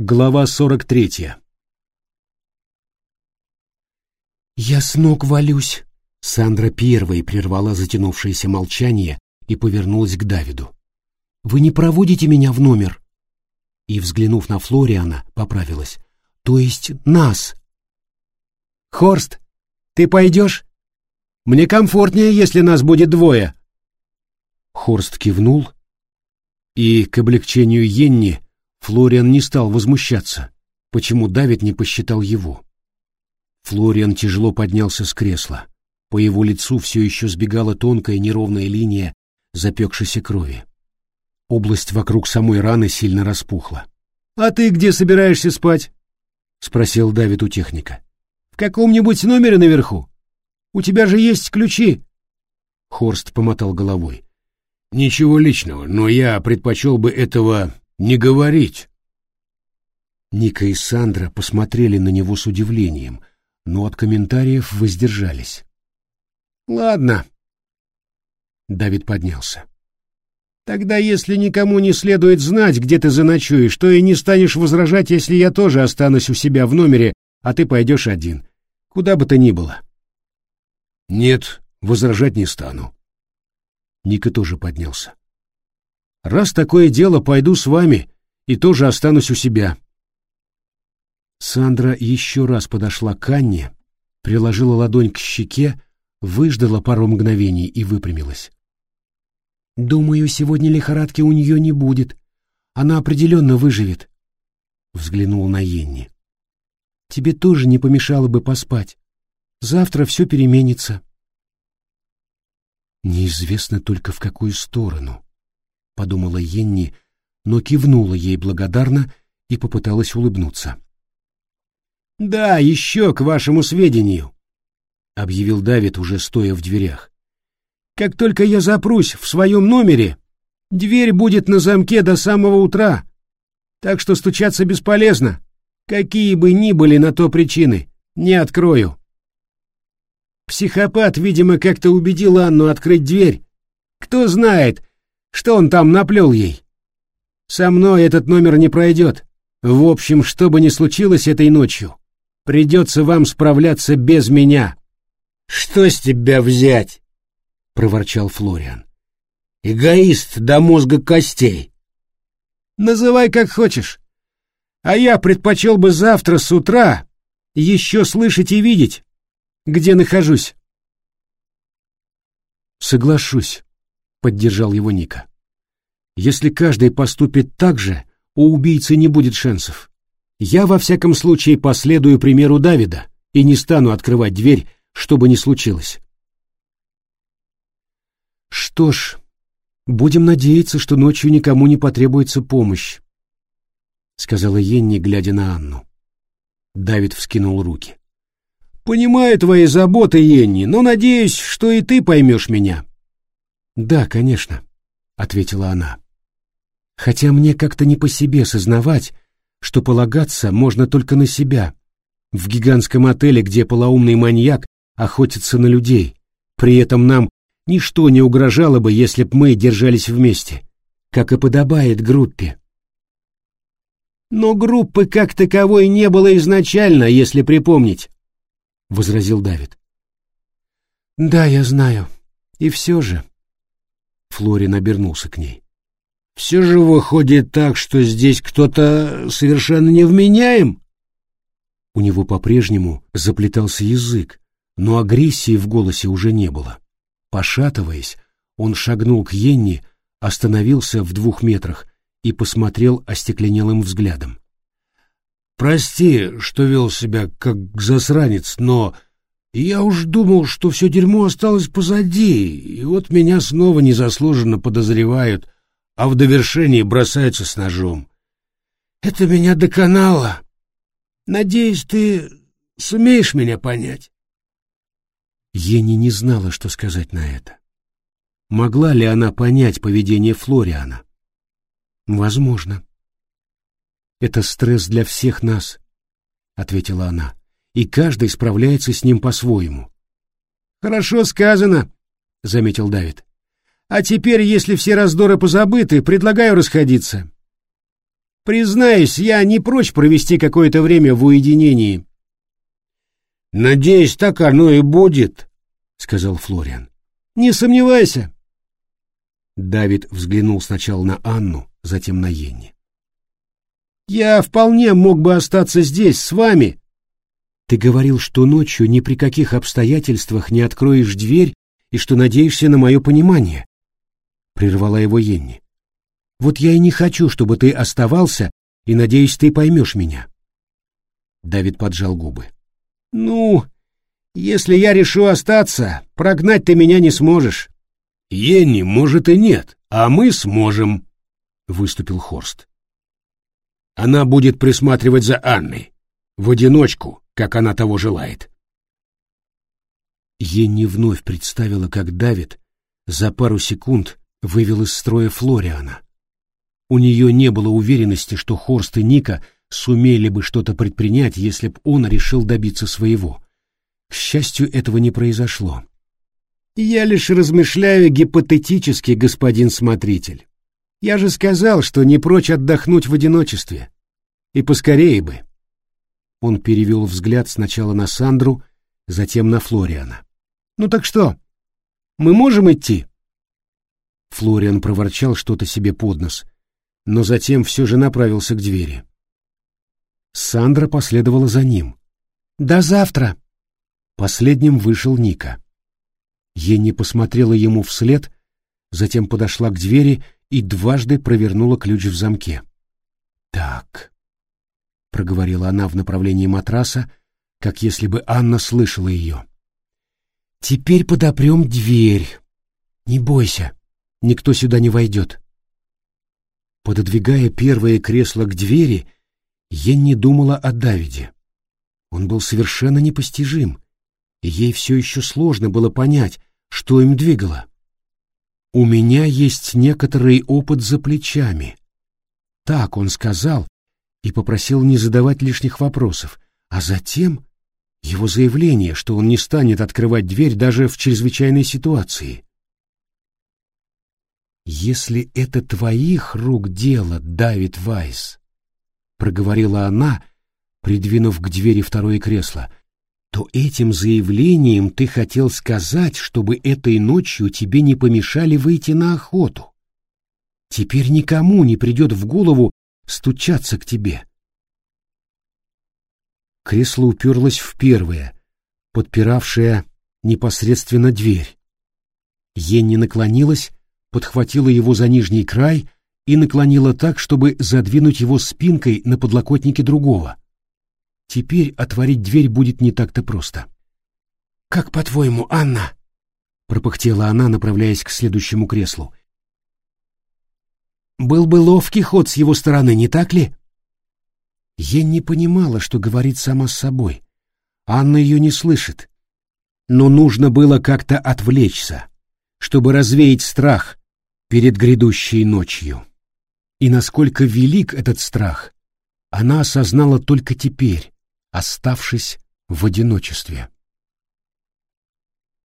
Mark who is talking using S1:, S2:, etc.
S1: Глава 43
S2: «Я с ног валюсь!»
S1: Сандра первой прервала затянувшееся молчание и повернулась к Давиду.
S2: «Вы не проводите меня в номер?»
S1: И, взглянув на Флориана, поправилась.
S2: «То есть нас?»
S1: «Хорст, ты пойдешь? Мне комфортнее, если нас будет двое». Хорст кивнул, и, к облегчению Йенни, Флориан не стал возмущаться, почему Давид не посчитал его. Флориан тяжело поднялся с кресла. По его лицу все еще сбегала тонкая неровная линия запекшейся крови. Область вокруг самой раны сильно распухла. «А ты где собираешься спать?» — спросил Давид у техника. «В каком-нибудь номере наверху? У тебя же есть ключи!» Хорст помотал головой. «Ничего личного, но я предпочел бы этого не говорить. Ника и Сандра посмотрели на него с удивлением, но от комментариев воздержались. «Ладно». Давид поднялся. «Тогда, если никому не следует знать, где ты заночуешь, то и не станешь возражать, если я тоже останусь у себя в номере, а ты пойдешь один, куда бы то ни было». «Нет, возражать не стану». Ника тоже поднялся. Раз такое дело, пойду с вами и тоже останусь у себя. Сандра еще раз подошла к Анне, приложила ладонь к щеке, выждала пару мгновений и выпрямилась. «Думаю, сегодня лихорадки у нее не будет. Она определенно выживет», — взглянул на Йенни. «Тебе тоже не помешало бы поспать. Завтра все переменится». Неизвестно только в какую сторону подумала Йенни, но кивнула ей благодарно и попыталась улыбнуться. «Да, еще к вашему сведению», — объявил Давид, уже стоя в дверях. «Как только я запрусь в своем номере, дверь будет на замке до самого утра, так что стучаться бесполезно. Какие бы ни были на то причины, не открою». Психопат, видимо, как-то убедил Анну открыть дверь. Кто знает, что он там наплел ей? Со мной этот номер не пройдет. В общем, что бы ни случилось этой ночью, придется вам справляться без меня. Что с тебя взять? проворчал Флориан. Эгоист до мозга костей. Называй как хочешь. А я предпочел бы завтра с утра еще слышать и видеть, где нахожусь. Соглашусь. — поддержал его Ника. «Если каждый поступит так же, у убийцы не будет шансов. Я, во всяком случае, последую примеру Давида и не стану открывать дверь, что бы ни случилось». «Что ж, будем надеяться, что ночью никому не потребуется помощь», — сказала Енни, глядя на Анну. Давид вскинул руки. «Понимаю твои заботы, Енни, но надеюсь, что и ты поймешь меня. «Да, конечно», — ответила она. «Хотя мне как-то не по себе сознавать, что полагаться можно только на себя. В гигантском отеле, где полоумный маньяк охотится на людей. При этом нам ничто не угрожало бы, если б мы держались вместе, как и подобает группе». «Но группы как таковой не было изначально, если припомнить», — возразил Давид. «Да, я знаю. И все же...» Флорин обернулся к ней. «Все же выходит так, что здесь кто-то совершенно невменяем?» У него по-прежнему заплетался язык, но агрессии в голосе уже не было. Пошатываясь, он шагнул к Йенни, остановился в двух метрах и посмотрел остекленелым взглядом. «Прости, что вел себя как засранец, но я уж думал, что все дерьмо осталось позади, и вот меня снова незаслуженно подозревают, а в довершении бросаются с ножом. Это меня доконало. Надеюсь, ты сумеешь меня понять. Ени не знала, что сказать на это. Могла ли она понять поведение Флориана? Возможно. Это стресс для всех нас, ответила она и каждый справляется с ним по-своему. «Хорошо сказано», — заметил Давид. «А теперь, если все раздоры позабыты, предлагаю расходиться». Признаюсь, я не прочь провести какое-то время в уединении.
S3: Надеюсь, так оно и будет, сказал Флориан.
S1: Не сомневайся.
S2: Давид взглянул сначала на Анну, затем на Йенни.
S1: Я вполне мог бы остаться здесь с вами.
S2: Ты говорил, что ночью ни при каких обстоятельствах не откроешь дверь и что надеешься на мое понимание. Прервала его Йенни. Вот я и не хочу, чтобы ты оставался, и надеюсь, ты поймешь меня. Давид поджал губы.
S1: Ну, если я решу остаться, прогнать ты меня не сможешь.
S3: Йенни, может, и нет, а мы сможем, выступил Хорст. Она будет присматривать за Анной, в одиночку, как она того желает.
S2: Йенни вновь представила, как Давид за пару секунд вывел из строя Флориана, у нее не было уверенности, что Хорст и Ника сумели бы что-то предпринять, если б он решил добиться своего. К счастью, этого не произошло.
S1: «Я лишь размышляю гипотетически, господин смотритель. Я же сказал, что не прочь отдохнуть в одиночестве. И поскорее бы».
S2: Он перевел взгляд сначала на Сандру, затем на Флориана.
S1: «Ну так что, мы можем идти?»
S2: Флориан проворчал что-то себе под нос — но затем все же направился к двери. Сандра последовала за ним.
S1: «До завтра!»
S2: Последним вышел Ника. Енни посмотрела ему вслед, затем подошла к двери и дважды провернула ключ в замке. «Так», — проговорила она в направлении матраса, как если бы Анна слышала ее. «Теперь подопрем дверь. Не бойся, никто сюда не войдет». Пододвигая первое кресло к двери, Енни думала о Давиде. Он был совершенно непостижим, и ей все еще сложно было понять, что им двигало. «У меня есть некоторый опыт за плечами». Так он сказал и попросил не задавать лишних вопросов, а затем его заявление, что он не станет открывать дверь даже в чрезвычайной ситуации. «Если это твоих рук дело, Давид Вайс», — проговорила она, придвинув к двери второе кресло, то этим заявлением ты хотел сказать, чтобы этой ночью тебе не помешали выйти на охоту. Теперь никому не придет в голову стучаться к тебе. Кресло уперлось в первое, подпиравшее непосредственно дверь. Енни наклонилась подхватила его за нижний край и наклонила так, чтобы задвинуть его спинкой на подлокотнике другого. Теперь отворить дверь будет не так-то просто. «Как по-твоему, Анна?» — пропыхтела она, направляясь к следующему креслу. «Был бы ловкий ход с его стороны, не так ли?» Я не понимала, что говорит сама с собой. Анна ее не слышит. Но нужно было как-то отвлечься, чтобы развеять страх, перед грядущей ночью. И насколько велик этот страх, она осознала только теперь, оставшись в одиночестве.